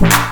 Bye.